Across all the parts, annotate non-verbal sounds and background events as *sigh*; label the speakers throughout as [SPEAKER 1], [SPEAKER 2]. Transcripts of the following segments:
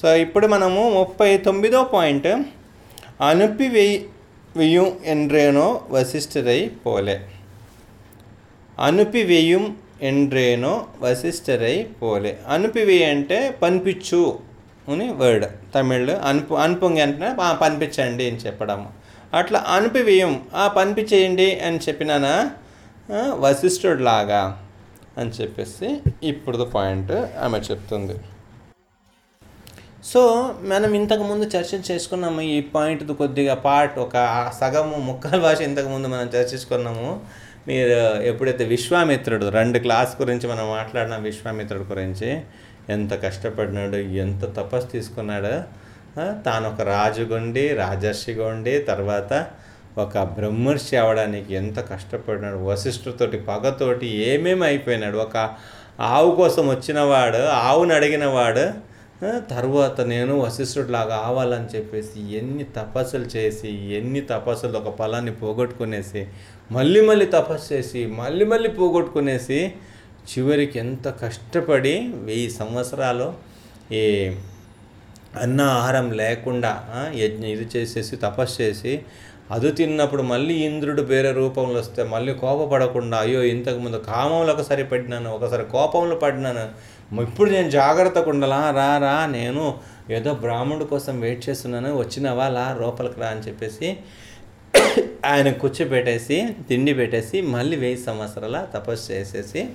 [SPEAKER 1] So ఇప్పుడు మనము ముప్పై తొమ్మిదో పాయింట్. అనుపి వెయ్యి వెయ్యం ఎండ్రేనో వశిష్ఠరై పోలే. అనుపివేయం ఎండ్రేనో వశిష్ఠరై పోలే. అనుపివేయ అంటే పనిపించు అని వర్డ్. తమిళ్ అనుపు అనుపొంగి అంటే పంపించండి పనిపించండి అని చెప్పడము. అట్లా అనుపివేయం ఆ పనిపించేయండి అని చెప్పినానా? వశిష్ఠుడు లాగా అని చెప్పేసి ఇప్పుడు పాయింట్ ఆమె చెప్తుంది. సో మనం ఇంతకుముందు చర్చ చేసుకున్నాము. ఈ పాయింట్ కొద్దిగా పార్ట్ ఒక సగము ముక్కల భాష ఇంతకుముందు మనం చర్చించుకున్నాము మీరు ఎప్పుడైతే విశ్వామిత్రుడు రెండు క్లాస్ గురించి మనం మాట్లాడిన విశ్వామిత్రుడు గురించి ఎంత కష్టపడినాడు ఎంత తపస్సు తీసుకున్నాడు తాను ఒక రాజుగుండి రాజర్షిగుండి తర్వాత ఒక బ్రహ్మర్షి అవడానికి ఎంత కష్టపడినాడు వశిష్ఠుతోటి పగతోటి ఏమేమి అయిపోయినాడు ఒక ఆవు కోసం వచ్చినవాడు ఆవును అడిగినవాడు తర్వాత నేను వశిష్ఠుడిలాగా ఆవాలని చెప్పేసి ఎన్ని తపస్సులు చేసి ఎన్ని తపస్సులు ఒక ఫలాన్ని పోగొట్టుకునేసి మళ్ళీ మళ్ళీ తపస్సు చేసి మళ్ళీ మళ్ళీ పోగొట్టుకునేసి చివరికి ఎంత కష్టపడి వెయ్యి సంవత్సరాలు ఈ అన్న ఆహారం లేకుండా యజ్ఞ ఇది చేసేసి తపస్సు చేసి అది తిన్నప్పుడు మళ్ళీ ఇంద్రుడు వేరే రూపంలో వస్తే మళ్ళీ కోపపడకుండా అయ్యో ఇంతకుముందు కామంలో ఒకసారి పడినాను ఒకసారి కోపంలో పడినాను ఇప్పుడు నేను జాగ్రత్తగా ఉండాలా? రా రా నేను ఏదో బ్రాహ్మణుడి కోసం వెయిట్ చేస్తున్నాను వచ్చినవా? లా లోపలికి రా అని చెప్పేసి ఆయన కూర్చోబెట్టేసి తిండి పెట్టేసి మళ్ళీ వెయ్యి సంవత్సరాల తపస్సు చేసేసి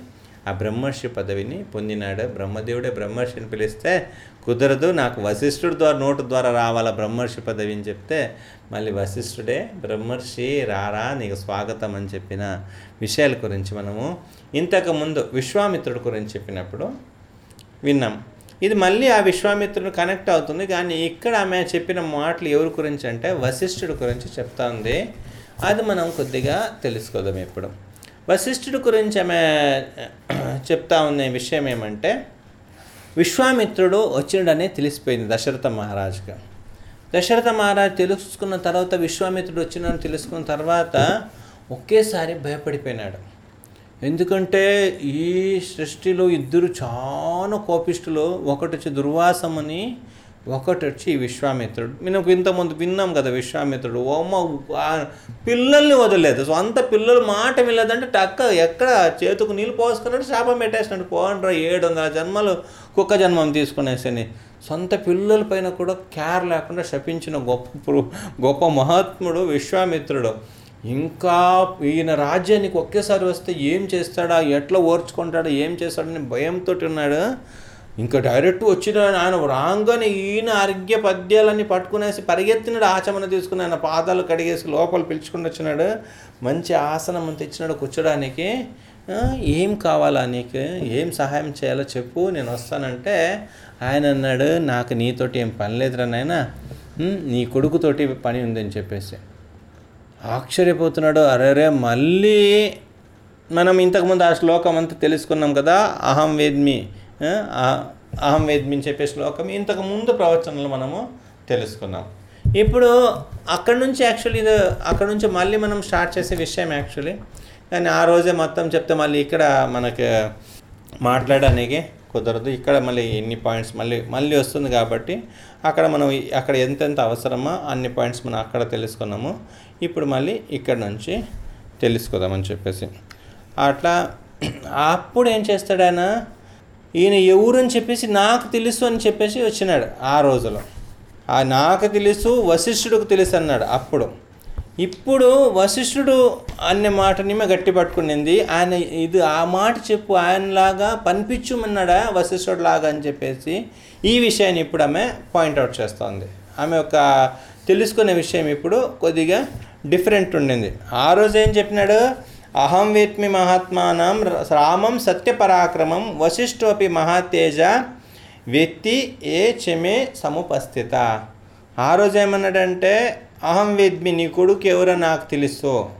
[SPEAKER 1] ఆ బ్రహ్మర్షి పదవిని పొందినాడు. బ్రహ్మదేవుడే బ్రహ్మర్షిని పిలిస్తే కుదరదు నాకు వశిష్ఠుడి ద్వారా నోటు ద్వారా రావాలా బ్రహ్మర్షి పదవి? అని చెప్తే మళ్ళీ వశిష్ఠుడే బ్రహ్మర్షి రారా నీకు స్వాగతం అని చెప్పిన విషయాల గురించి మనము ఇంతకుముందు విశ్వామిత్రుడి గురించి చెప్పినప్పుడు విన్నాం. ఇది మళ్ళీ ఆ విశ్వామిత్రుడు కనెక్ట్ అవుతుంది. కానీ ఇక్కడ ఆమె చెప్పిన మాటలు ఎవరి గురించి అంటే వశిష్ఠుడి గురించి చెప్తా ఉంది అది మనం కొద్దిగా తెలుసుకోదాం ఇప్పుడు. వశిష్ఠుడి గురించి ఆమె *clears throat* చెప్తా ఉన్న విషయం ఏమంటే విశ్వామిత్రుడు వచ్చిండనే తెలిసిపోయింది దశరథ మహారాజుగా దశరథ మహారాజు తెలుసుకున్న తర్వాత విశ్వామిత్రుడు వచ్చినని తెలుసుకున్న తర్వాత ఒకేసారి భయపడిపోయినాడు. ఎందుకంటే ఈ సృష్టిలో ఇద్దరు చాలా కోపిష్ఠులు ఒకటి వచ్చి దుర్వాసమని ఒకటి వచ్చి విశ్వామిత్రుడు మేము ఇంతకుముందు విన్నాం కదా విశ్వామిత్రుడు. ఓమ్మ పిల్లల్ని వదలలేదు సొంత పిల్లలు మాట వినలేదంటే టక్క ఎక్కడ చేతుకు నీళ్ళు పోసుకున్నాడు శాపం పెట్టేసినాడు పోండ్రా ఏడు వందల జన్మలు కుక్క జన్మం తీసుకునేసని. సొంత పిల్లల పైన కూడా కేర్ లేకుండా శపించిన గొప్ప గొప్ప మహాత్ముడు విశ్వామిత్రుడు. ఇంకా ఈయన రాజ్యానికి ఒకేసారి వస్తే ఏం చేస్తాడా? ఎట్లా ఓర్చుకుంటాడా? ఏం చేస్తాడని భయంతో ఉన్నాడు ఇంకా డైరెక్ట్ వచ్చిన ఆయన రాగానే ఈయన ఆరోగ్య పద్యాలన్నీ పట్టుకునేసి పరిగెత్తినాడు ఆచమన తీసుకుని ఆయన పాదాలు కడిగేసి లోపల పిలుచుకుని వచ్చినాడు. మంచి ఆసనం అంత ఇచ్చినాడు కూర్చోడానికి. ఏం కావాలా నీకు? ఏం సహాయం చేయాలో చెప్పు నేను వస్తానంటే ఆయన అన్నాడు. నాకు నీతోటి ఏం పని లేదురా నాయన. నీ కొడుకుతోటి పని ఉందని చెప్పేసి. ఆశ్చర్యపోతున్నాడు. అరే మళ్ళీ మనం ఇంతకుముందు ఆ శ్లోకం అంతా తెలుసుకున్నాం కదా అహం వేద్మి అహం వేద్మి అని చెప్పే శ్లోకం ఇంతకుముందు ప్రవచనలు మనము తెలుసుకున్నాం. ఇప్పుడు అక్కడ నుంచి యాక్చువల్లీ ఇది అక్కడ నుంచి మళ్ళీ మనం స్టార్ట్ చేసే విషయం యాక్చువల్లీ కానీ ఆ రోజే మొత్తం చెప్తే మళ్ళీ ఇక్కడ మనకి మాట్లాడడానికి కుదరదు. ఇక్కడ మళ్ళీ ఎన్ని పాయింట్స్ మళ్ళీ మళ్ళీ వస్తుంది కాబట్టి అక్కడ మనం అక్కడ ఎంతెంత అవసరమో అన్ని పాయింట్స్ మనం అక్కడ తెలుసుకున్నాము. ఇప్పుడు మళ్ళీ ఇక్కడ నుంచి తెలుసుకుందామని చెప్పేసి. అట్లా అప్పుడు ఏం చేస్తాడు ఆయన? ఈయన ఎవరు అని చెప్పేసి నాకు తెలుసు అని చెప్పేసి వచ్చినాడు ఆ రోజులో. ఆ నాకు తెలుసు వశిష్ఠుడికి తెలుసు అన్నాడు అప్పుడు. ఇప్పుడు వశిష్ఠుడు అనే మాటని మేము గట్టి పట్టుకునింది. ఆయన ఇది ఆ మాట చెప్పు ఆయనలాగా పనిపించుమన్నాడా వశిష్ఠుడు లాగా అని చెప్పేసి ఈ విషయాన్ని ఇప్పుడు ఆమె పాయింట్అవుట్ చేస్తోంది. ఆమె ఒక తెలుసుకునే విషయం ఇప్పుడు కొద్దిగా డిఫరెంట్ ఉండింది. ఆ రోజు ఏం చెప్పినాడు? అహం వేత్మి మహాత్మానం రామం సత్యపరాక్రమం వశిష్ఠోపి మహాతేజ వ్యక్తి ఏ చెమే సముపస్థిత. ఆ రోజు ఏమన్నాడంటే అహం వేద్మి నీ కొడుకు ఎవరో నాకు తెలుసో?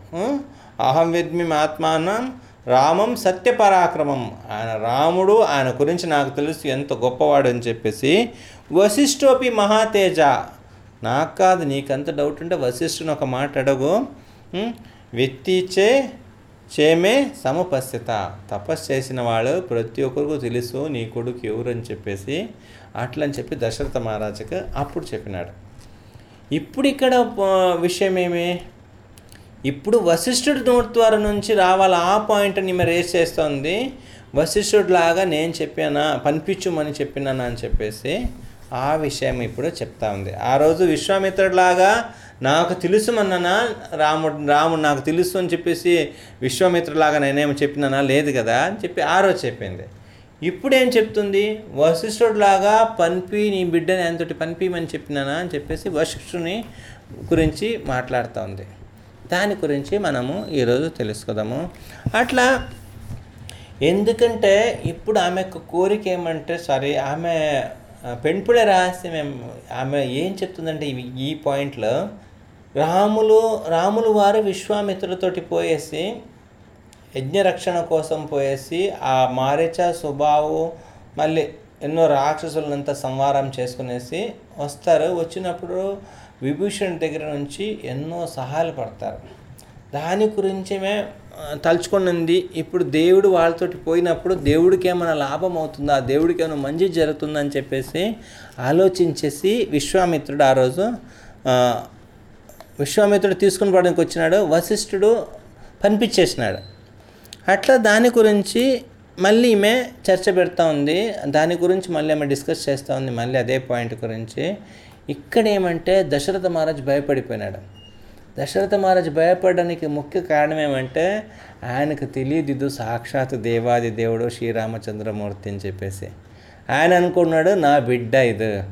[SPEAKER 1] అహం వెద్మి ఆత్మానం రామం సత్యపరాక్రమం. ఆయన రాముడు ఆయన గురించి నాకు తెలుసు ఎంత గొప్పవాడు అని చెప్పేసి వశిష్ఠోపి మహాతేజ. నాకు కాదు నీకంత డౌట్ ఉంటే వశిష్ఠుని ఒక మాట అడుగు. వ్యక్తిచే చేమే సమపస్థిత. తపస్సు చేసిన వాళ్ళు ప్రతి ఒక్కరికి తెలుసు నీ కొడుకు ఎవరు అని చెప్పేసి. అట్లని చెప్పి దశరథ మహారాజుకు అప్పుడు చెప్పినాడు. ఇప్పుడు ఇక్కడ విషయం ఏమి ఇప్పుడు వశిష్ఠుడి నోటి ద్వారా నుంచి రావాలి ఆ పాయింట్ని ఈమె రేస్ చేస్తోంది. వశిష్ఠుడిలాగా నేను చెప్పానా పనిపించుమని చెప్పినానా అని చెప్పేసి ఆ విషయం ఇప్పుడు చెప్తా ఉంది. ఆ రోజు విశ్వామిత్రుడిలాగా నాకు తెలుసు అన్నానా రాముడు రాముడు నాకు తెలుసు అని చెప్పేసి విశ్వామిత్రులాగా నేనేమి చెప్పినానా లేదు కదా అని చెప్పి ఆ రోజు చెప్పింది. ఇప్పుడేం చెప్తుంది? వశిష్ఠుడిలాగా పంపి నీ బిడ్డని ఎంతటి పనిపిమని చెప్పినానా అని చెప్పేసి వశిష్ఠుని గురించి మాట్లాడుతూ ఉంది దాని గురించి మనము ఈరోజు తెలుసుకుందాము. అట్లా ఎందుకంటే ఇప్పుడు ఆమె యొక్క కోరిక ఏమంటే సారీ ఆమె ఆ, రహస్యం ఆమె ఏం చెప్తుందంటే ఈ పాయింట్లో రాములు రాములు వారు విశ్వామిత్రులతోటి పోయేసి యజ్ఞరక్షణ కోసం పోయేసి ఆ మారిచ స్వభావు మళ్ళీ ఎన్నో రాక్షసులంతా సంహారం చేసుకునేసి వస్తారు. వచ్చినప్పుడు విభూషణ్ దగ్గర నుంచి ఎన్నో సహాయాలు పడతారు. దాని గురించి మేము తలుచుకున్నది ఇప్పుడు దేవుడు వాళ్ళతోటి పోయినప్పుడు దేవుడికి ఏమైనా లాభం అవుతుందా? దేవుడికి ఏమైనా మంచి జరుగుతుందని చెప్పేసి ఆలోచించేసి విశ్వామిత్రుడు ఆ రోజు విశ్వామిత్రుడు తీసుకుని పడడానికి వచ్చినాడు. వశిష్ఠుడు పనిపించేసినాడు అట్లా దాని గురించి మళ్ళీ ఈమె చర్చ పెడతా ఉంది. దాని గురించి మళ్ళీ ఆమె డిస్కస్ చేస్తూ ఉంది మళ్ళీ అదే పాయింట్ గురించి. ఇక్కడ ఏమంటే దశరథ మహారాజ్ భయపడిపోయినాడు. దశరథ మహారాజ్ భయపడడానికి ముఖ్య కారణం ఏమంటే ఆయనకు తెలియదు ఇది సాక్షాత్ దేవాది దేవుడు శ్రీరామచంద్రమూర్తి అని చెప్పేసి. ఆయన అనుకున్నాడు నా బిడ్డ ఇది.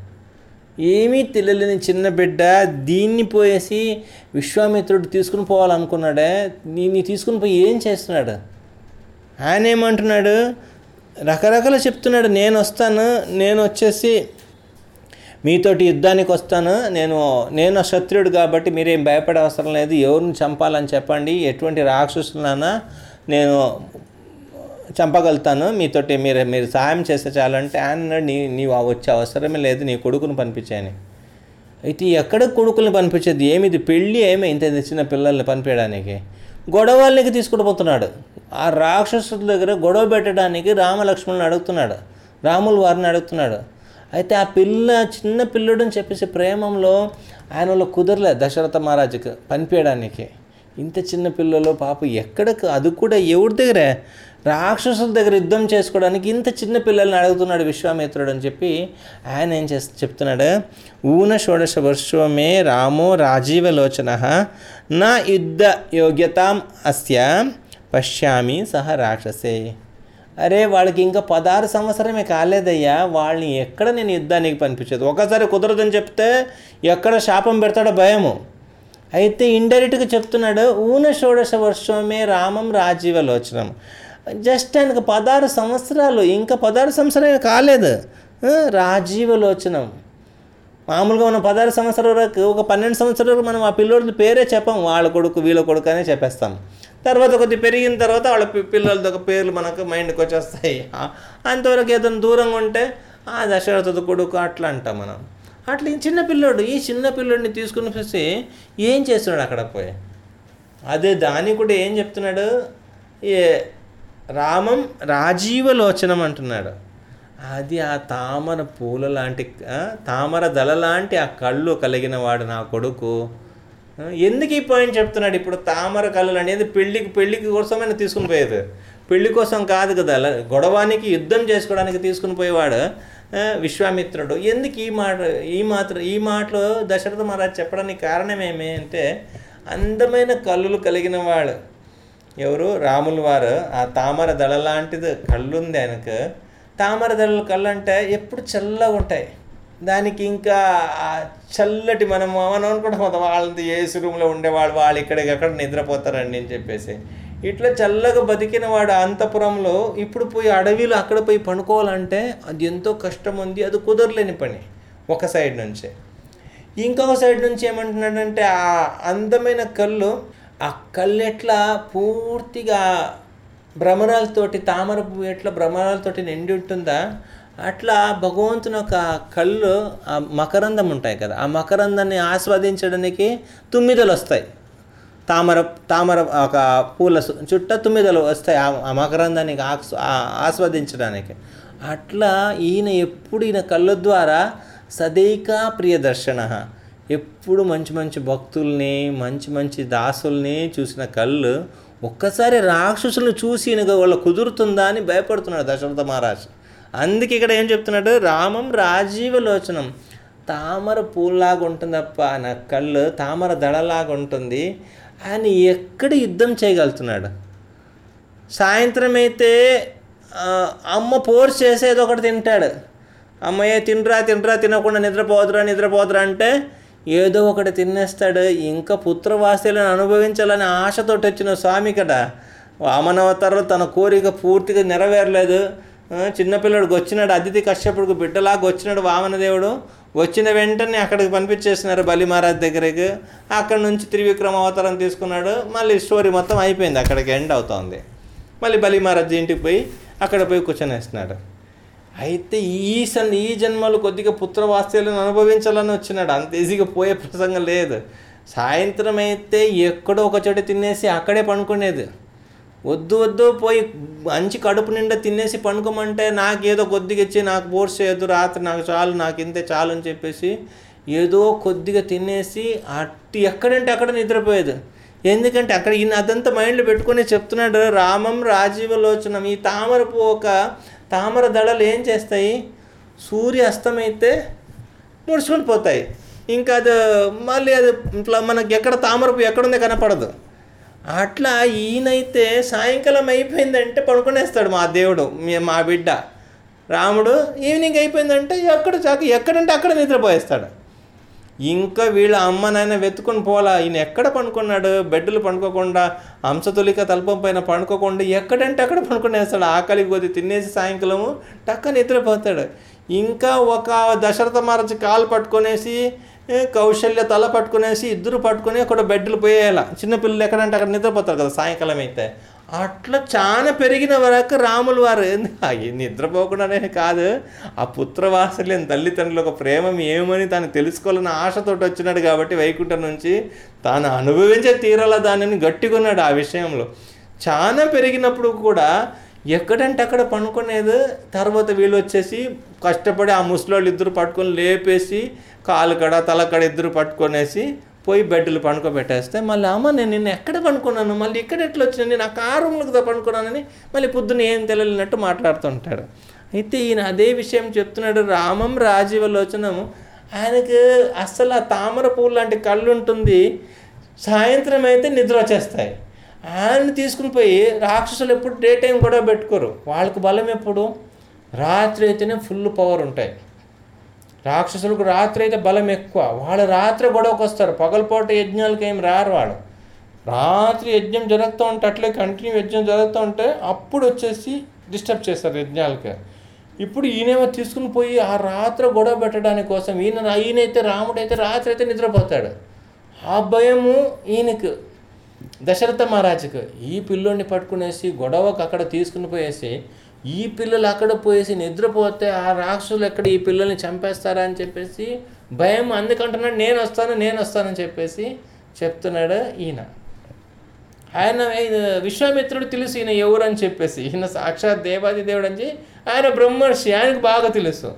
[SPEAKER 1] ఏమీ తెలియలేని చిన్న బిడ్డ దీన్ని పోయేసి విశ్వామిత్రుడు తీసుకుని పోవాలనుకున్నాడే. దీన్ని తీసుకుని పోయి ఏం చేస్తున్నాడు? ఆయన ఏమంటున్నాడు? రకరకాల చెప్తున్నాడు. నేను వస్తాను నేను వచ్చేసి మీతోటి యుద్ధానికి వస్తాను. నేను నేను క్షత్రియుడు కాబట్టి మీరేం భయపడే అవసరం లేదు. ఎవరిని చంపాలని చెప్పండి. ఎటువంటి రాక్షసులైనా నేను చంపగలుగుతాను. మీతోటి మీరు మీరు సహాయం చేస్తే చాలంటే ఆయన నీ నీవు వచ్చే అవసరమే లేదు. నీ కొడుకుని పంపించాయని. అయితే ఎక్కడ కొడుకుల్ని పంపించేది? ఏమిది? పెళ్ళి ఏమి ఇంత చిన్న పిల్లల్ని పంపించడానికి? గొడవలకి తీసుకుని పోతున్నాడు. ఆ రాక్షసుల దగ్గర గొడవ పెట్టడానికి రామలక్ష్మణుని అడుగుతున్నాడు. రాములు వారిని అడుగుతున్నాడు. అయితే ఆ పిల్ల చిన్న పిల్లడని అని చెప్పేసి ప్రేమంలో ఆయన కుదరలే దశరథ మహారాజుకి పనిపించడానికి ఇంత చిన్న పిల్లలు పాప ఎక్కడకు? అది కూడా ఎవరి దగ్గరే? రాక్షసుల దగ్గర యుద్ధం చేసుకోవడానికి ఇంత చిన్న పిల్లల్ని అడుగుతున్నాడు విశ్వామిత్రుడు అని చెప్పి ఆయన ఏం చేస్త చెప్తున్నాడు? ఊన షోడశ వర్షమే రామో రాజీవలోచన నా యుద్ధ యోగ్యతాం అస్య పశ్యామి సహ రాక్షసే. అరే వాళ్ళకి ఇంకా పదహారు సంవత్సరమే కాలేదయ్యా వాళ్ళని ఎక్కడ నేను యుద్ధానికి పంపించేది? ఒకసారి కుదరదని చెప్తే ఎక్కడ శాపం పెడతాడో భయము. అయితే ఇండైరెక్ట్గా చెప్తున్నాడు ఊన షోడశ వర్షమే రామం రాజీవలోచనం జస్ట్ ఆయనకు పదహారు సంవత్సరాలు ఇంకా పదహారు సంవత్సరాలు కాలేదు. రాజీవలోచనం మామూలుగా మనం పదహారు సంవత్సరాల వరకు ఒక పన్నెండు సంవత్సరాల వరకు మనం ఆ పిల్లోడి పేరే చెప్పాం వాళ్ళ కొడుకు వీళ్ళ కొడుకు అనే చెప్పేస్తాం. తర్వాత కొద్ది పెరిగిన తర్వాత వాళ్ళ పిల్లలతో ఒక పేర్లు మనకు మైండ్కి వచ్చేస్తాయి. అంతవరకు ఏదైనా దూరంగా ఉంటే ఆ దశరథ కొడుకు అట్లా అంటాం మనం. అట్లా ఈ చిన్న పిల్లోడు ఈ చిన్న పిల్లోడిని తీసుకుని వచ్చి ఏం చేస్తున్నాడు అక్కడ పోయి? అదే దాని కూడా ఏం చెప్తున్నాడు? ఏ రామం రాజీవలోచనం అంటున్నాడు. అది ఆ తామర పూల లాంటి తామర దళ లాంటి ఆ కళ్ళు కలిగిన వాడు నా కొడుకు. ఎందుకు ఈ పాయింట్ చెప్తున్నాడు? ఇప్పుడు తామర కళ్ళు అనేది పెళ్ళికి పెళ్ళికి కోసమైనా తీసుకుని పోయేది. పెళ్ళి కోసం కాదు కదా గొడవానికి యుద్ధం చేసుకోవడానికి తీసుకుని పోయేవాడు విశ్వామిత్రుడు. ఎందుకు ఈ మాట ఈ మాత్రం ఈ మాటలో దశరథ మహారాజ్ చెప్పడానికి కారణం ఏమి అంటే అందమైన కళ్ళు కలిగిన వాడు. ఎవరు? రాముల వారు. ఆ తామర దళ లాంటిది కళ్ళు ఉంది ఆయనకు. తామర దళ కళ్ళు అంటే ఎప్పుడు చల్లగా ఉంటాయి. దానికి ఇంకా చల్లటి మనం మనం అనుకుంటాం మొత్తం వాళ్ళది ఏసీ రూమ్లో ఉండేవాళ్ళు వాళ్ళు ఇక్కడికక్కడ నిద్రపోతారండి అని చెప్పేసి. ఇట్లా చల్లగా బతికిన వాడు అంతపురంలో ఇప్పుడు పోయి అడవిలో అక్కడ పోయి పనుకోవాలంటే అది ఎంతో కష్టం ఉంది అది కుదరలేని పని ఒక సైడ్ నుంచి. ఇంకొక సైడ్ నుంచి ఏమంటున్నాడంటే ఆ అందమైన కళ్ళు ఆ కళ్ళు ఎట్లా పూర్తిగా భ్రమరాలతోటి తామర పువ్వు ఎట్లా భ్రమరాలతోటి నిండి ఉంటుందా? అట్లా భగవంతుని ఒక కళ్ళు ఆ మకరందం ఉంటాయి కదా ఆ మకరందాన్ని ఆస్వాదించడానికి తుమ్మిదలు వస్తాయి. తామర తామర ఒక పూల సు- చుట్ట తుమ్మిదలు వస్తాయి ఆ- మకరందానికి మకరందాన్ని ఆ- ఆస్వాదించడానికి. అట్లా ఈయన ఎప్పుడు ఈయన కళ్ళ ద్వారా సదైకా ప్రియదర్శన. ఎప్పుడు మంచి మంచి భక్తుల్ని మంచి మంచి దాసుల్ని చూసిన కళ్ళు ఒక్కసారి రాక్షసులను చూసి వాళ్ళ కుదురుతుందా అని భయపడుతున్నాడు దశరథ మహారాజ్. అందుకే ఇక్కడ ఏం చెప్తున్నాడు? రామం రాజీవలోచనం తామర పూల్లాగా ఉంటుంది తప్ప నా కళ్ళు తామర దడలాగా ఉంటుంది ఆయన ఎక్కడ యుద్ధం చేయగలుగుతున్నాడు? సాయంత్రం అయితే అమ్మ పోర్స్ చేసేది ఒకటి తింటాడు. అమ్మయ్య తినరా తినరా తినకుండా నిద్రపోదురా నిద్రపోదురా అంటే ఏదో ఒకటి తినేస్తాడు ఇంకా పుత్రవాస్యలను అనుభవించాలని ఆశతోటి వచ్చిన స్వామి కదా వామనవతారంలో తన కోరిక పూర్తిగా నెరవేరలేదు. చిన్నపిల్లడికి వచ్చినాడు అతిథి కశ్యపుడికి బిడ్డలాగా వచ్చినాడు వామనదేవుడు. వచ్చిన వెంటనే అక్కడికి పంపించేసినారు బలి మహారాజ్ దగ్గరికి. అక్కడ నుంచి త్రివిక్రమ అవతారం తీసుకున్నాడు. మళ్ళీ స్టోరీ మొత్తం అయిపోయింది. అక్కడికి ఎండ్ అవుతోంది. మళ్ళీ బలి మహారాజ్ ఇంటికి పోయి అక్కడ పోయి కూర్చొనేస్తున్నాడు అయితే ఈ సన్ ఈ జన్మలు కొద్దిగా పుత్రవాస్యాలను అనుభవించాలని వచ్చినాడు. అంత ఈజీగా పోయే ప్రసంగం లేదు. సాయంత్రం అయితే ఎక్కడో ఒక చోట తినేసి అక్కడే పండుకునేది. వద్దు వద్దు పోయి మంచి కడుపు నిండా తినేసి పండుకోమంటే నాకేదో కొద్దిగా ఇచ్చి నాకు బోర్స్ చేయొద్దు రాత్రి నాకు చాలు నాకు ఇంతే చాలు అని చెప్పేసి ఏదో కొద్దిగా తినేసి అట్టి ఎక్కడంటే అక్కడ నిద్రపోయేది. ఎందుకంటే అక్కడ ఈయన అదంతా మైండ్లో పెట్టుకునే చెప్తున్నాడు రామం రాజీవలోచనం. ఈ తామర ఒక తామర దళలు ఏం చేస్తాయి? సూర్య అస్తమైతే ముడుచుకుని పోతాయి. ఇంకా అది మళ్ళీ అది ఇట్లా మనకి ఎక్కడ తామరపు ఎక్కడుందో కనపడదు. అట్లా ఈయనైతే సాయంకాలం అయిపోయిందంటే పడుకునేస్తాడు మా దేవుడు మా బిడ్డ. రాముడు ఈవినింగ్ అయిపోయిందంటే ఎక్కడ చాకు ఎక్కడంటే అక్కడ నిద్రపోయేస్తాడు. ఇంకా వీళ్ళ అమ్మ నాయన వెతుకుని పోలా ఈయన ఎక్కడ పండుకున్నాడు? బెడ్లు పండుకోకుండా హంసతులిక తల్పం పైన పండుకోకుండా ఎక్కడంటే అక్కడ పండుకునేస్తాడు. ఆకలి కొద్ది తినేసి సాయంకాలము టక్క నిద్రపోతాడు. ఇంకా ఒక దశరథ మహారాజు కాలు పట్టుకొనేసి కౌశల్య తల పట్టుకునేసి ఇద్దరు పట్టుకుని అక్కడ బెడ్లు పోయేలా చిన్నపిల్లలు ఎక్కడంటే అక్కడ నిద్రపోతారు కదా సాయంకాలం అయితే. అట్లా చాలా పెరిగిన వరకు రాములు వారు నిద్రపోకుండానే కాదు. ఆ పుత్రవాసల్యం తల్లిదండ్రుల ఒక ప్రేమ ఏమని తాను తెలుసుకోవాలని ఆశతోటి వచ్చినాడు కాబట్టి వైకుంఠం నుంచి తాను అనుభవించే తీరాల దానిని గట్టికున్నాడు ఆ విషయంలో. చాలా పెరిగినప్పుడు కూడా ఎక్కడంటే అక్కడ పనుకునేది తర్వాత వీళ్ళు వచ్చేసి కష్టపడి ఆ ముసలోళ్ళు ఇద్దరు పట్టుకొని లేపేసి కాలు కడ తల కడ ఇద్దరు పట్టుకొనేసి పోయి బెడ్లు పండుకోబెట్టేస్తే మళ్ళీ అమ్మ నేను నిన్న ఎక్కడ పండుకున్నాను? మళ్ళీ ఇక్కడ ఎట్లా వచ్చినా నేను ఆ కారులోకి పండుకున్నానని మళ్ళీ పొద్దున్న ఏం తెలియనట్టు మాట్లాడుతుంటాడు. అయితే ఈయన అదే విషయం చెప్తున్నాడు రామం రాజీవలోచనము. ఆయనకు అస్సలు ఆ తామర పువ్వు లాంటి కళ్ళు ఉంటుంది. సాయంత్రం అయితే నిద్ర వచ్చేస్తాయి. ఆయన్ని తీసుకుని పోయి రాక్షసులు ఎప్పుడు డే టైం కూడా పెట్టుకోరు. వాళ్ళకి బలం ఎప్పుడు? రాత్రి అయితేనే ఫుల్ పవర్ ఉంటాయి. రాక్షసులకు రాత్రి అయితే బలం ఎక్కువ. వాళ్ళు రాత్రి గొడవకు వస్తారు. పగలపూట యజ్ఞాలకి ఏం రారు వాళ్ళు. రాత్రి యజ్ఞం జరుగుతూ ఉంటే అట్లే కంటిన్యూ యజ్ఞం జరుగుతూ ఉంటే అప్పుడు వచ్చేసి డిస్టర్బ్ చేస్తారు యజ్ఞాలకి. ఇప్పుడు ఈయనేమో తీసుకుని పోయి ఆ రాత్రి గొడవ పెట్టడానికి కోసం ఈయన ఈయనైతే రాముడైతే రాత్రి అయితే నిద్రపోతాడు. ఆ భయము ఈయనకు. దశరథ మహారాజుకు. ఈ పిల్లోడిని పట్టుకునేసి గొడవకు అక్కడ తీసుకుని పోయేసి ఈ పిల్లలు అక్కడ పోయేసి నిద్రపోతే ఆ రాక్షసులు ఎక్కడ ఈ పిల్లల్ని చంపేస్తారా అని చెప్పేసి భయం అందుకంటున్నాడు నేను వస్తాను నేను వస్తానని చెప్పేసి చెప్తున్నాడు ఈయన. ఆయన విశ్వామిత్రుడు తెలుసు ఈయన ఎవరు అని చెప్పేసి. ఈయన సాక్షాత్ దేవాది దేవుడు అని ఆయన బ్రహ్మర్షి ఆయనకు బాగా తెలుసు.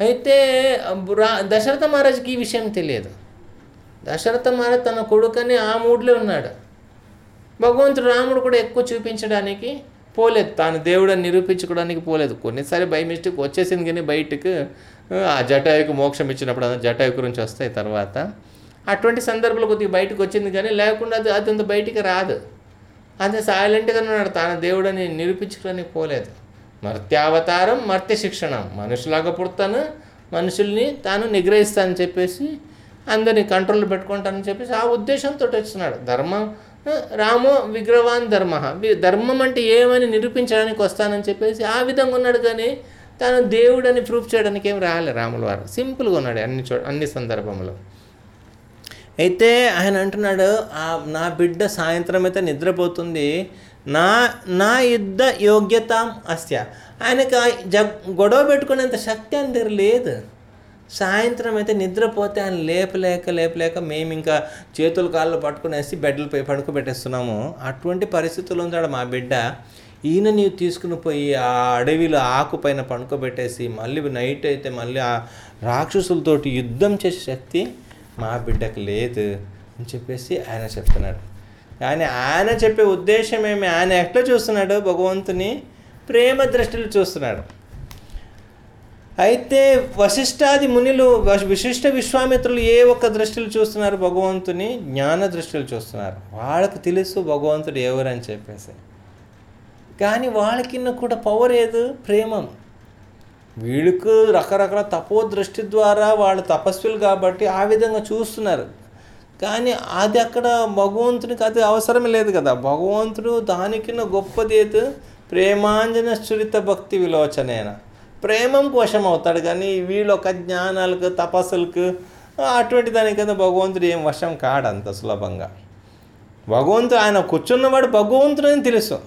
[SPEAKER 1] అయితే రా దశరథ మహారాజుకి ఈ విషయం తెలియదు. దశరథ మహారాజ్ తన కొడుకని ఆ మూడ్లో ఉన్నాడు. భగవంతుడు రాముడు కూడా ఎక్కువ చూపించడానికి పోలేదు. తాను దేవుడని నిరూపించుకోవడానికి పోలేదు. కొన్నిసారి బై మిస్టేక్ వచ్చేసింది కానీ బయటకు ఆ జటాయుకు మోక్షం ఇచ్చినప్పుడు అది జటాయు గురించి వస్తాయి తర్వాత. అటువంటి సందర్భంలో కొద్దిగా బయటకు వచ్చింది కానీ లేకుండా అది అది బయటికి రాదు. అంతే సైలెంట్గా ఉన్నాడు. తాను దేవుడని నిరూపించుకోవడానికి పోలేదు. మర్త్యావతారం మర్త్య శిక్షణం. మనుషులాగా పుడతాను. మనుషుల్ని తాను నిగ్రహిస్తానని చెప్పేసి అందరినీ కంట్రోల్ పెట్టుకుంటానని చెప్పేసి ఆ ఉద్దేశంతో వచ్చినాడు. ధర్మం రామో విగ్రవాన్ ధర్మ. ధర్మం అంటే ఏమని నిరూపించడానికి వస్తానని చెప్పేసి ఆ విధంగా ఉన్నాడు కానీ తాను దేవుడని ప్రూఫ్ చేయడానికి ఏం రాలే రాముల వారు. సింపుల్గా ఉన్నాడు అన్ని చో అన్ని సందర్భంలో అయితే ఆయన అంటున్నాడు ఆ నా బిడ్డ సాయంత్రం అయితే నిద్రపోతుంది. నా నా యుద్ధ యోగ్యత అస్య. ఆయనకి జ గొడవ పెట్టుకునేంత శక్తి అందరు లేదు. సాయంత్రం అయితే నిద్రపోతే ఆయన లేపలేక లేపలేక మేము ఇంకా చేతులు కాళ్ళు పట్టుకునేసి బెడ్లపై పడుకోబెట్టేస్తున్నాము. అటువంటి పరిస్థితుల్లో ఉంటాడు మా బిడ్డ. ఈయన నీవు తీసుకుని పోయి ఆ అడవిలో ఆకు పైన పడుకోబెట్టేసి మళ్ళీ నైట్ అయితే మళ్ళీ ఆ రాక్షసులతోటి యుద్ధం చేసే శక్తి మా బిడ్డకు లేదు అని చెప్పేసి ఆయన చెప్తున్నాడు. కానీ ఆయన చెప్పే ఉద్దేశం ఏమి? ఆయన ఎట్లా చూస్తున్నాడు? భగవంతుని ప్రేమ దృష్టిలో చూస్తున్నాడు. అయితే వశిష్టాది మునిలు విశిష్ట విశ్వామిత్రులు ఏ ఒక్క దృష్టిలో చూస్తున్నారు? భగవంతుని జ్ఞాన దృష్టిలో చూస్తున్నారు. వాళ్ళకి తెలుసు భగవంతుడు ఎవరని చెప్పేసి. కానీ వాళ్ళకిన్న కూడా పవర్ ఏదు? ప్రేమం. వీళ్ళకు రకరకాల తపో దృష్టి ద్వారా వాళ్ళు తపస్సులు కాబట్టి ఆ విధంగా చూస్తున్నారు. కానీ అది అక్కడ భగవంతునికి అది అవసరం లేదు కదా. భగవంతుడు దానికిన్న గొప్పది ప్రేమాంజన చురిత భక్తి విలోచనేనా? ప్రేమం కోసం అవుతాడు కానీ వీళ్ళు ఒక జ్ఞానాలకు తపస్సులకు అటువంటి దానికైతే భగవంతుడు ఏం వశం కాడు అంత సులభంగా. భగవంతుడు ఆయన కూర్చున్నవాడు భగవంతుడు అని తెలుసు.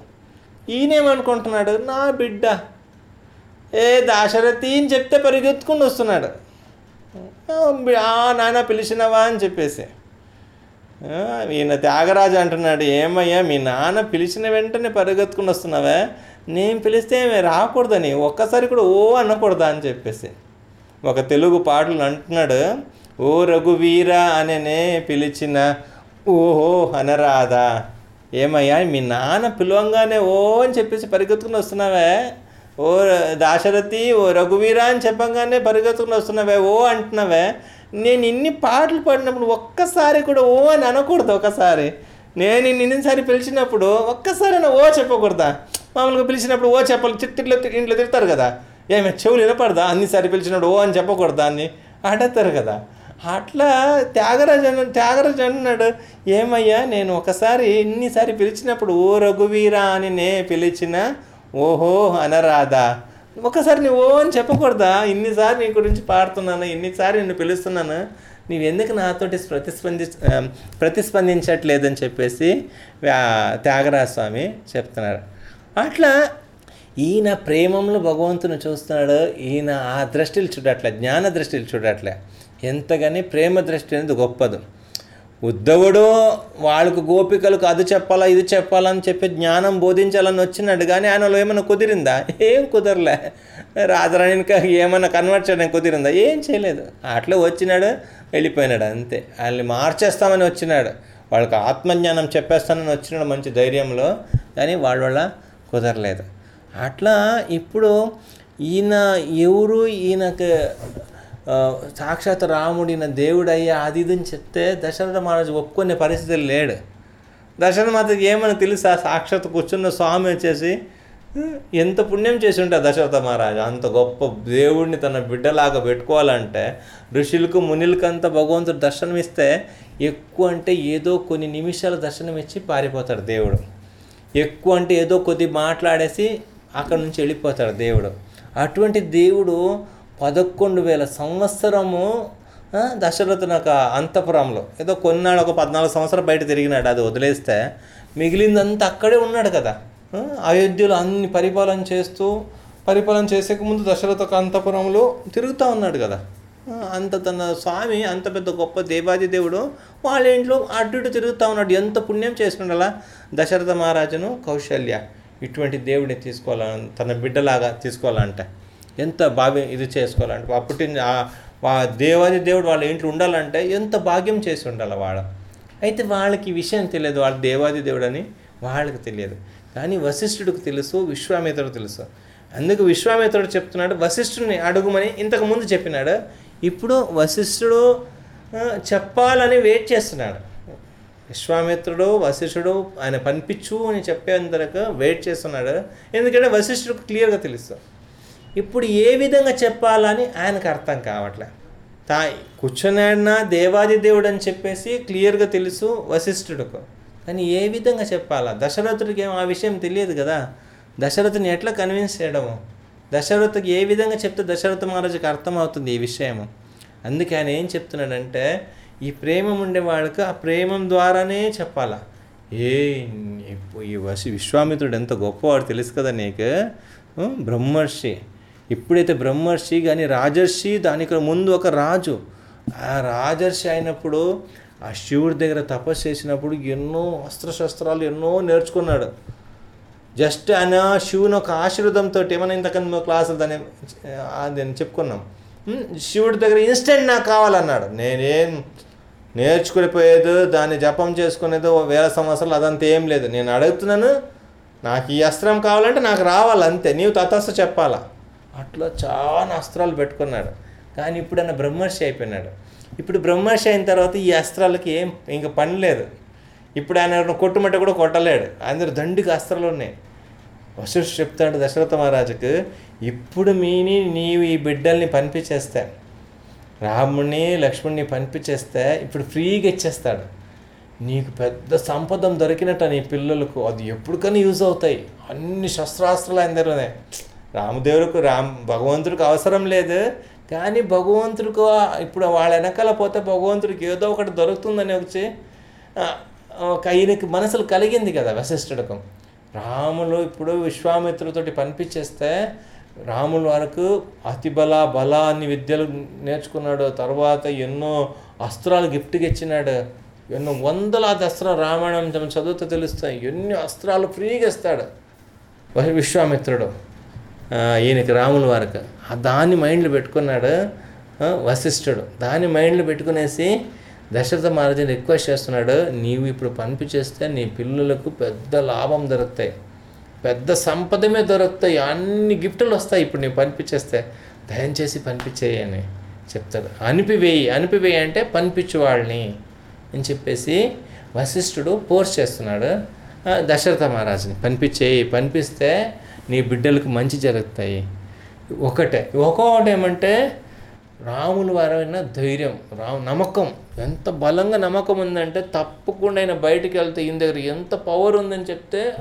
[SPEAKER 1] ఈయనేమనుకుంటున్నాడు? నా బిడ్డ. ఏ దాశరథి అని చెప్తే పరిగెత్తుకుని వస్తున్నాడు. ఆ నాన్న పిలిచినవా అని చెప్పేసి. ఈయన త్యాగరాజు అంటున్నాడు ఏమయ్యా మీ నాన్న పిలిచిన వెంటనే పరిగెత్తుకుని వస్తున్నావా? నేను పిలిస్తే ఏమి రాకూడదని ఒక్కసారి కూడా ఓ అనకూడదా అని చెప్పేసి. ఒక తెలుగు పాటలు అంటున్నాడు ఓ రఘువీర అనేనే పిలిచిన ఓహో అనరాదా. ఏమయ్యా మీ నాన్న పిలవంగానే ఓ అని చెప్పేసి పరిగెత్తుకుని వస్తున్నావే. ఓ దాశరథి ఓ రఘువీర అని చెప్పంగానే పరిగెత్తుకుని వస్తున్నావే ఓ అంటున్నావే. నేను ఇన్ని పాటలు పాడినప్పుడు ఒక్కసారి కూడా ఓ అని అనకూడదు ఒకసారి నేను ఇన్నిసారి పిలిచినప్పుడు ఒక్కసారి ఓ చెప్పకూడదా? మామూలుగా పిలిచినప్పుడు ఓ చెప్పాలి తిట్టిట్లో ఇంట్లో తిడతారు కదా. ఏమి చెవులు వినపడదా? అన్నిసారి పిలిచినప్పుడు ఓ అని చెప్పకూడదా అని అడుగుతారు కదా. అట్లా త్యాగరాజు అన్న త్యాగరాజు అన్నాడు ఏమయ్యా నేను ఒకసారి ఇన్నిసారి పిలిచినప్పుడు ఓ రఘువీరా అని నే పిలిచిన ఓహో అనరాధా ఒకసారి నువ్వు ఓ అని చెప్పకూడదా? ఇన్నిసార్లు నీ గురించి పాడుతున్నాను ఇన్నిసార్లు నిన్ను పిలుస్తున్నాను. నీవు ఎందుకు నాతోటి ప్రతిస్పంది ప్రతిస్పందించట్లేదని చెప్పేసి త్యాగరాజ స్వామి చెప్తున్నారు అట్లా ఈయన ప్రేమంలో భగవంతుని చూస్తున్నాడు ఈయన ఆ దృష్టిలు చూడట్లే జ్ఞాన దృష్టిలు చూడట్లే. ఎంతగాని ప్రేమ దృష్టి అనేది గొప్పదు. ఉద్ధవుడు వాళ్ళకు గోపికలకు అది చెప్పాలా ఇది చెప్పాలని చెప్పి జ్ఞానం బోధించాలని వచ్చినాడు కానీ ఆయనలో ఏమైనా కుదిరిందా? ఏం కుదరలే. రాజరాణికి ఏమైనా కన్వర్ట్ చేయడానికి కుదిరిందా? ఏం చేయలేదు. అట్లా వచ్చినాడు వెళ్ళిపోయినాడు అంతే. వాళ్ళని మార్చేస్తామని వచ్చినాడు. వాళ్ళకి ఆత్మజ్ఞానం చెప్పేస్తానని వచ్చినాడు మంచి ధైర్యంలో. కానీ వాళ్ళ వాళ్ళ కుదరలేదు. అట్లా ఇప్పుడు ఈయన ఎవరు ఈయనకు ఆ, సాక్షాత్ రాముడిన దేవుడయ్యా అది ఇది అని చెప్తే దశరథ మహారాజు ఒప్పుకునే పరిస్థితులు లేడు. దశరథ మాతకి ఏమని తెలుసా? సాక్షాత్ కూర్చున్న స్వామి వచ్చేసి ఎంత పుణ్యం చేసి ఉంటారు దశరథ మహారాజు అంత గొప్ప దేవుడిని తన బిడ్డలాగా పెట్టుకోవాలంటే ఋషులకు మునులకు అంతా భగవంతుడు దర్శనం ఇస్తే ఎక్కువ అంటే ఏదో కొన్ని నిమిషాలు దర్శనం ఇచ్చి పారిపోతాడు దేవుడు. ఎక్కువ అంటే ఏదో కొద్ది మాట్లాడేసి అక్కడ నుంచి వెళ్ళిపోతాడు దేవుడు. అటువంటి దేవుడు పదకొండు వేల సంవత్సరము ఆ, అంతపురంలో ఏదో కొన్నాడు ఒక పద్నాలుగు సంవత్సరాలు బయట తిరిగినాడు అది వదిలేస్తే మిగిలిందంతా అక్కడే ఉన్నాడు కదా. అయోధ్యలో అన్ని పరిపాలన చేస్తూ పరిపాలన చేసేక ముందు దశరథ అంతపురంలో తిరుగుతూ ఉన్నాడు కదా. అంత తన స్వామి అంత పెద్ద గొప్ప దేవాది దేవుడు వాళ్ళ ఇంట్లో అటు ఇటు తిరుగుతూ ఉన్నాడు. ఎంత పుణ్యం చేసినాడు అలా దశరథ మహారాజును కౌశల్య ఇటువంటి దేవుడిని తీసుకోవాలని తన బిడ్డలాగా తీసుకోవాలంటే. ఎంత భాగ్యం ఇది చేసుకోవాలంటే. అప్పటి నుంచి ఆ- దేవాది దేవుడు వాళ్ళ ఇంట్లో ఉండాలంటే ఎంత భాగ్యం చేసి ఉండాలి వాడు. అయితే వాళ్ళకి విషయం తెలియదు. వాళ్ళ దేవాది దేవుడు అని వాళ్ళకి తెలియదు. కానీ వశిష్ఠుడికి తెలుసు విశ్వామిత్రుడు తెలుసు. అందుకు విశ్వామిత్రుడు చెప్తున్నాడు వశిష్ఠుని అడుగుమని ఇంతకుముందు చెప్పినాడు. ఇప్పుడు వశిష్ఠుడు చెప్పాలని వెయిట్ చేస్తున్నాడు. విశ్వామిత్రుడు వశిష్ఠుడు ఆయన పనిపించు అని చెప్పేంతరకు వెయిట్ చేస్తున్నాడు. ఎందుకంటే వశిష్ఠుడికి క్లియర్గా తెలుసు. ఇప్పుడు ఏ విధంగా చెప్పాలని ఆయనకు అర్థం కావట్లే. తా కూర్చున్నాడినా దేవాది దేవుడు అని చెప్పేసి క్లియర్గా తెలుసు వశిష్ఠుడికి. కానీ ఏ విధంగా చెప్పాలా? దశరథుడికి ఏం ఆ విషయం తెలియదు కదా. దశరథుని ఎట్లా కన్విన్స్ చేయడము? దశరథుకి ఏ విధంగా చెప్తే దశరథ మహారాజుకి అర్థమవుతుంది ఈ విషయము? అందుకే ఆయన ఏం చెప్తున్నాడంటే ఈ ప్రేమం ఉండేవాడికి ఆ ప్రేమం ద్వారానే చెప్పాలా? ఏ ఈ వశి విశ్వామిత్రుడు ఎంత గొప్పవాడు తెలుసు కదా నీకు? బ్రహ్మర్షి. ఇప్పుడైతే బ్రహ్మర్షి కానీ రాజర్షి దానికి ముందు ఒక రాజు. ఆ రాజర్షి అయినప్పుడు ఆ శివుడి దగ్గర తపస్సు చేసినప్పుడు ఎన్నో అస్త్రశస్త్రాలు ఎన్నో నేర్చుకున్నాడు. జస్ట్ ఆయన శివుని ఒక ఆశీర్వాదంతో ఏమైనా ఇంతకన్నా క్లాసులు దాన్ని చెప్పుకున్నాం. శివుడి దగ్గర ఇన్స్టెంట్ నాకు కావాలన్నాడు. నేనేం నేర్చుకునిపోయేది దాన్ని జపం చేసుకునేది ఓ వేల సంవత్సరాలు అదంతా ఏం లేదు. నేను అడుగుతున్నాను నాకు ఈ అస్త్రం కావాలంటే నాకు రావాలి అంతే. నీవు తతస్సు చెప్పాలా? అట్లా చాలా అస్త్రాలు పెట్టుకున్నాడు. కానీ ఇప్పుడు ఆయన బ్రహ్మర్షి అయిపోయినాడు. ఇప్పుడు బ్రహ్మర్షి అయిన తర్వాత ఈ అస్త్రాలకి ఏం ఇంకా పని లేదు. ఇప్పుడు ఆయన ఎవరిని కొట్టుమంటే కూడా కొట్టలేడు. అందరు దండికి అస్త్రాలు ఉన్నాయి. వశిష్ఠుడు చెప్తాడు దశరథ మహారాజుకు ఇప్పుడు మీని నీవు ఈ బిడ్డల్ని పంపించేస్తే రాముడిని లక్ష్మణ్ణి పంపించేస్తే ఇప్పుడు ఫ్రీగా ఇచ్చేస్తాడు. నీకు పెద్ద సంపదం దొరికినట్టు నీ పిల్లలకు అది ఎప్పటికైనా యూజ్ అవుతాయి. అన్ని శస్త్రాస్త్రాలు ఆయన దగ్గర రామదేవుడికి రామ్ భగవంతుడికి అవసరం లేదు. కానీ భగవంతుడికి ఇప్పుడు వాళ్ళ వెనకాల పోతే భగవంతుడికి ఏదో ఒకటి దొరుకుతుందని వచ్చి ఒక ఈయనకి మనసులు కలిగింది కదా వశిష్ఠుడికి. రాములు ఇప్పుడు విశ్వామిత్రులతోటి పంపించేస్తే రాముల వరకు అతిబల బల అన్ని విద్యలు నేర్చుకున్నాడు. తర్వాత ఎన్నో అస్త్రాలు గిఫ్ట్గా ఇచ్చినాడు. ఎన్నో వందలాది అస్త్రాలు రామాయణం చదివితే తెలుస్తాయి. ఎన్ని అస్త్రాలు ఫ్రీగా ఇస్తాడు విశ్వామిత్రుడు. ఈయనకి రాముల వారికి. ఆ దాన్ని మైండ్లో పెట్టుకున్నాడు వశిష్ఠుడు. దాన్ని మైండ్లో పెట్టుకునేసి దశరథ మహారాజుని రిక్వెస్ట్ చేస్తున్నాడు నీవు ఇప్పుడు పంపించేస్తే నీ పిల్లలకు పెద్ద లాభం దొరుకుతాయి. పెద్ద సంపదమే దొరుకుతాయి. అన్ని గిఫ్టులు వస్తాయి ఇప్పుడు నేను పంపించేస్తే దయచేసి పంపించేయి అని చెప్తాడు. అనిపివేయి అనిపివేయి అంటే పంపించు వాళ్ళని అని చెప్పేసి వశిష్ఠుడు ఫోర్స్ చేస్తున్నాడు దశరథ మహారాజుని పంపించేయి పంపిస్తే నీ బిడ్డలకు మంచి జరుగుతాయి. ఒకటే ఒక్కొక్కటి ఏమంటే రాముల వారైన ధైర్యం రా నమ్మకం. ఎంత బలంగా నమ్మకం ఉందంటే తప్పకుండా ఆయన బయటికి వెళ్తే ఈయన దగ్గర ఎంత పవర్ ఉందని చెప్తే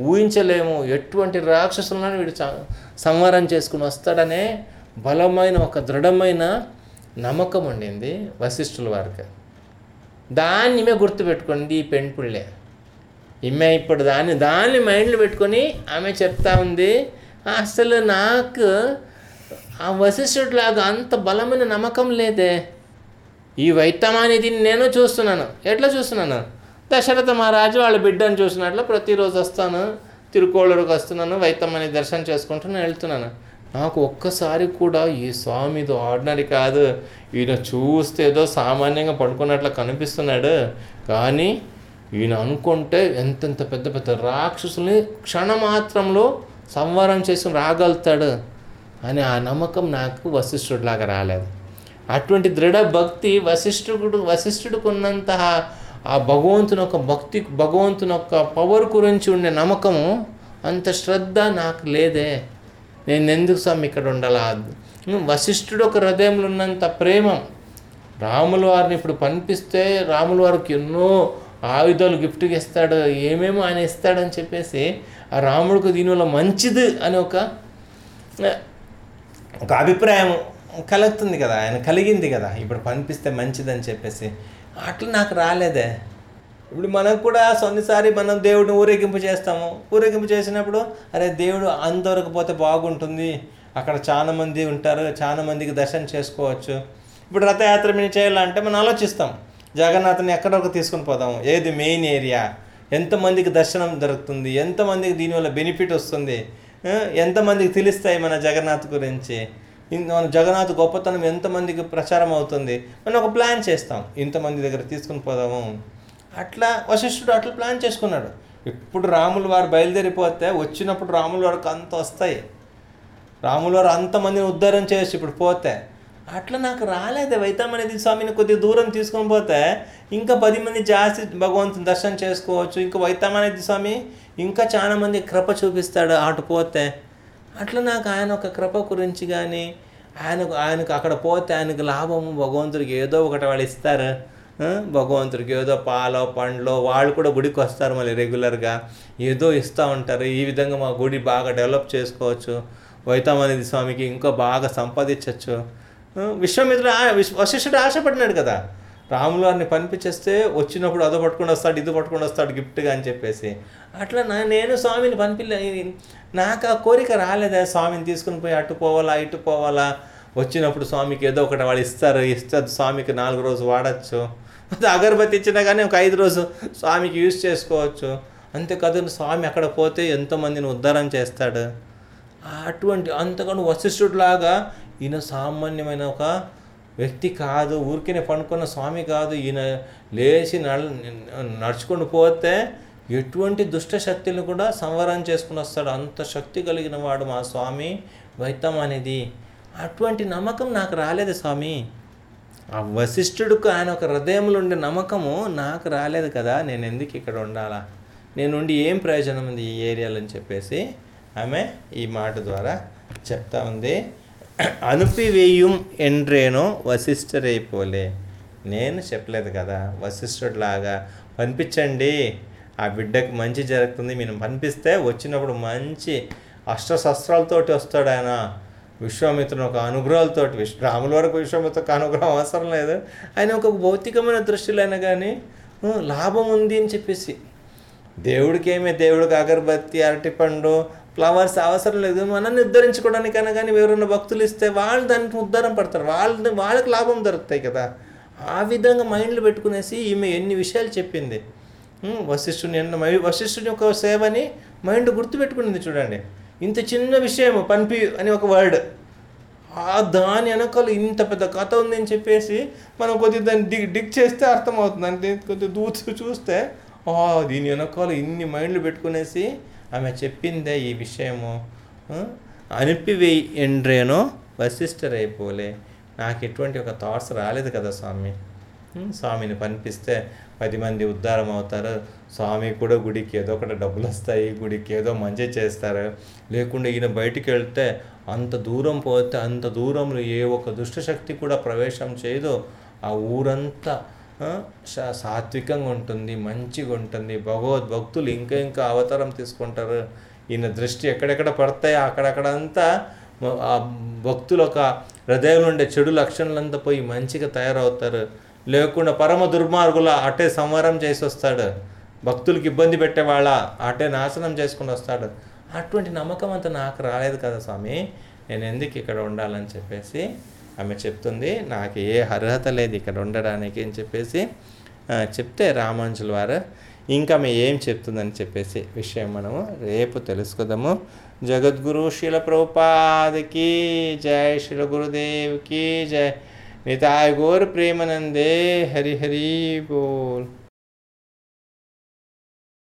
[SPEAKER 1] ఊహించలేము. ఎటువంటి రాక్షసులను వీడు స- సంహారం చేసుకుని వస్తాడనే బలమైన ఒక దృఢమైన నమ్మకం ఉండింది వశిష్ఠుల వారికి. దాన్ని ఈమె గుర్తుపెట్టుకోండి ఈ పెంపుళ్ళే. ఈమె ఇప్పుడు దాన్ని దాన్ని మైండ్లో పెట్టుకొని ఆమె చెప్తా ఉంది అసలు నాకు ఆ వశిష్ఠుడిలాగా అంత బలమైన నమ్మకం లేదే. ఈ వైత్తమానిది నేను చూస్తున్నాను. ఎట్లా చూస్తున్నాను? దశరథ మహారాజు వాళ్ళ బిడ్డను చూసినట్లు ప్రతిరోజు వస్తాను. తిరుకోళ్ళూరుకు వస్తున్నాను. వైతమ్మని దర్శనం చేసుకుంటూ వెళ్తున్నాను. నాకు ఒక్కసారి కూడా ఈ స్వామి ఇది ఆర్డినరీ కాదు. ఈయన చూస్తే ఏదో సామాన్యంగా పడుకున్నట్లు కనిపిస్తున్నాడు. కానీ ఈయన అనుకుంటే ఎంతెంత పెద్ద పెద్ద రాక్షసుల్ని క్షణమాత్రంలో సంవారం చేసి రాగలుగుతాడు. అని ఆ నమ్మకం నాకు వశిష్ఠుడిలాగా రాలేదు. అటువంటి దృఢ భక్తి వశిష్ఠుడు వశిష్ఠుడికి ఉన్నంత ఆ భగవంతుని యొక్క భక్తి భగవంతుని యొక్క పవర్ గురించి ఉండే నమ్మకము అంత శ్రద్ధ నాకు లేదే. నేను ఎందుకు స్వామి ఇక్కడ ఉండాలా? వశిష్ఠుడు ఒక హృదయంలో ఉన్నంత ప్రేమ. రాముల వారిని ఇప్పుడు పంపిస్తే రాముల వారికి ఎన్నో ఆయుధాలు గిఫ్ట్గా ఇస్తాడు ఏమేమో ఆయన ఇస్తాడని చెప్పేసి ఆ రాముడికి దీనివల్ల మంచిది అని ఒక ఒక అభిప్రాయం కలుగుతుంది కదా ఆయన కలిగింది కదా ఇప్పుడు పంపిస్తే మంచిదని చెప్పేసి. అట్లా నాకు రాలేదే. ఇప్పుడు మనకు కూడా సొన్నిసారి మనం దేవుడిని ఊరేగింపు చేస్తాము. ఊరేగింపు చేసినప్పుడు అరే దేవుడు అంతవరకు పోతే బాగుంటుంది. అక్కడ చాలామంది ఉంటారు చాలామందికి దర్శనం చేసుకోవచ్చు. ఇప్పుడు రథయాత్ర మేము చేయాలంటే మనం ఆలోచిస్తాం. జగన్నాథ్ని ఎక్కడొక తీసుకుని పోదాము ఏది మెయిన్ ఏరియా ఎంతమందికి దర్శనం దొరుకుతుంది? ఎంతమందికి దీనివల్ల బెనిఫిట్ వస్తుంది? ఎంతమందికి తెలుస్తాయి మన జగన్నాథ్ గురించి? మన జగన్నాథ్ గొప్పతనం ఎంతమందికి ప్రచారం అవుతుంది? మనం ఒక ప్లాన్ చేస్తాం. ఇంతమంది దగ్గర తీసుకుని పోదాము. అట్లా వశిష్ఠుడు అట్లా ప్లాన్ చేసుకున్నాడు. ఇప్పుడు రాములు వారు బయలుదేరిపోతే వచ్చినప్పుడు రాముల వారికి అంత వస్తాయి. రాముల వారు అంతమందిని ఉద్ధారం చేయొచ్చు ఇప్పుడు పోతే. అట్లా నాకు రాలేదు. వైతామనేది స్వామిని కొద్దిగా దూరం తీసుకొని పోతే ఇంకా పది మంది జాస్తి భగవంతుని దర్శనం చేసుకోవచ్చు. ఇంకా వైతామనేది స్వామి ఇంకా చాలామంది కృప చూపిస్తాడు అటు పోతే. అట్లా నాకు ఆయన ఒక కృప గురించి కానీ ఆయనకు ఆయనకు అక్కడ పోతే ఆయనకు లాభము భగవంతుడికి ఏదో ఒకటి వాళ్ళు ఇస్తారు. భగవంతుడికి ఏదో పాలో పండ్లో వాళ్ళు కూడా గుడికి వస్తారు మళ్ళీ రెగ్యులర్గా. ఏదో ఇస్తూ ఉంటారు. ఈ విధంగా మా గుడి బాగా డెవలప్ చేసుకోవచ్చు. వైతామనేది స్వామికి ఇంకా బాగా సంపాదించవచ్చు విశ్వమిత్రుడు వశిష్ఠుడు ఆశపడినాడు కదా. రాములు వారిని పంపించేస్తే వచ్చినప్పుడు అదో పట్టుకొని వస్తాడు ఇది పట్టుకొని వస్తాడు గిఫ్ట్గా అని చెప్పేసి. అట్లా నా నేను స్వామిని పంపిలే నాకు ఆ కోరిక రాలేదా స్వామిని తీసుకుని పోయి అటు పోవాలా ఇటు పోవాలా. వచ్చినప్పుడు స్వామికి ఏదో ఒకటి వాళ్ళు ఇస్తారు ఇస్తారు స్వామికి నాలుగు రోజు వాడచ్చు. *laughs* అగరబత్తి ఇచ్చినా కానీ ఒక ఐదు రోజు స్వామికి యూజ్ చేసుకోవచ్చు. అంతేకాదు స్వామి అక్కడ పోతే ఎంతోమందిని ఉద్ధారం చేస్తాడు. అటువంటి అంతగాను వశిష్ఠుడిలాగా ఈయన సామాన్యమైన ఒక వ్యక్తి కాదు ఊరికినే పండుకున్న స్వామి కాదు ఈయన లేచి నడ నడుచుకొని పోతే ఎటువంటి దుష్ట శక్తులను కూడా సంవరం చేసుకుని వస్తాడు. అంత శక్తి కలిగిన వాడు మా స్వామి వైతం అనేది అటువంటి నమ్మకం నాకు రాలేదు స్వామి. ఆ వశిష్ఠుడికి ఆయన ఒక హృదయంలో ఉండే నమ్మకము నాకు రాలేదు కదా నేను ఎందుకు ఇక్కడ ఉండాలా? నేను ఉండి ఏం ప్రయోజనం ఉంది ఈ ఏరియాలో అని చెప్పేసి ఆమె ఈ మాట ద్వారా చెప్తా ఉంది. అనుపివేయుం ఎండ్రేనో వశిష్ఠరైపోలే నేను చెప్పలేదు కదా వశిష్ఠుడిలాగా పంపించండి. ఆ బిడ్డకి మంచి జరుగుతుంది. మీరు పంపిస్తే వచ్చినప్పుడు మంచి అష్టశస్త్రాలతోటి వస్తాడు ఆయన. విశ్వామిత్రుని ఒక అనుగ్రహాలతోటి విశ్వ రాముల వరకు విశ్వామిత్రకు అనుగ్రహం అవసరం లేదు. ఆయన ఒక భౌతికమైన దృష్టిలో అయినా కానీ లాభం ఉంది అని చెప్పేసి. దేవుడికి ఏమే దేవుడికి అగరబత్తి అరటిపండు ఫ్లవర్స్ అవసరం లేదు. మనం నిర్ధరించుకోవడానికైనా కానీ ఎవరైనా భక్తులు ఇస్తే వాళ్ళు దానికి ఉద్దారం పడతారు. వాళ్ళని వాళ్ళకి లాభం దొరుకుతాయి కదా. ఆ విధంగా మైండ్లో పెట్టుకునేసి ఈమె ఎన్ని విషయాలు చెప్పింది. వశిష్ఠుని ఎన్న మై- వశిష్ఠుని యొక్క సేవని మైండ్ గుర్తుపెట్టుకునింది చూడండి. ఇంత చిన్న విషయం పనిపి అని ఒక వర్డ్. ఆ దాని వెనకాల ఇంత పెద్ద కథ ఉందని చెప్పేసి మనం కొద్దిగా దాన్ని డిగ్ డిగ్ చేస్తే అర్థమవుతుంది. అంటే కొద్దిగా దూచి చూస్తే దీని వెనకాల ఇన్ని మైండ్లు పెట్టుకునేసి ఆమె చెప్పిందే ఈ విషయము ఆ, అనిపివేయి ఎండ్రేనో వశిష్ఠరైపోలే నాకు ఎటువంటి ఒక థాట్స్ రాలేదు కదా స్వామి. స్వామిని పనిపిస్తే పది మంది ఉద్ధారం అవుతారు స్వామి కూడా గుడికి ఏదో ఒకటి డబ్బులు వస్తాయి గుడికి ఏదో మంచి చేస్తారు. లేకుండా ఈయన బయటికి వెళ్తే అంత దూరం పోతే అంత దూరంలో ఏ ఒక్క దుష్టశక్తి కూడా ప్రవేశం చేయదు. ఆ ఊరంతా సాత్వికంగా ఉంటుంది మంచిగా ఉంటుంది. భగవద్భక్తులు ఇంకా ఇంకా అవతారం తీసుకుంటారు. ఈయన దృష్టి ఎక్కడెక్కడ పడతాయో అక్కడక్కడంతా అంతా ఆ భక్తుల ఒక హృదయంలో ఉండే చెడు లక్షణాలంతా పోయి మంచిగా తయారవుతారు. లేకుండా పరమ దుర్మార్గుల అటే సంవరం చేసి వస్తాడు. భక్తులకి ఇబ్బంది పెట్టేవాళ్ళ అటే నాశనం చేసుకుని వస్తాడు. అటువంటి నమ్మకం అంతా నాకు రాలేదు కదా స్వామి. నేను ఎందుకు ఇక్కడ ఉండాలని చెప్పేసి ఆమె చెప్తుంది నాకు ఏ అర్హత లేదు ఇక్కడ ఉండడానికి అని చెప్పేసి చెప్తే రామాంజుల వారు ఇంకా ఆమె ఏం చెప్తుందని చెప్పేసి విషయం మనము రేపు తెలుసుకుందాము. జగద్గురు శిల ప్రభుపాదకి జయ శిల గురుదేవ్కి జయ నితాయ గోర్ ప్రేమనందే హరి హరి బోల్.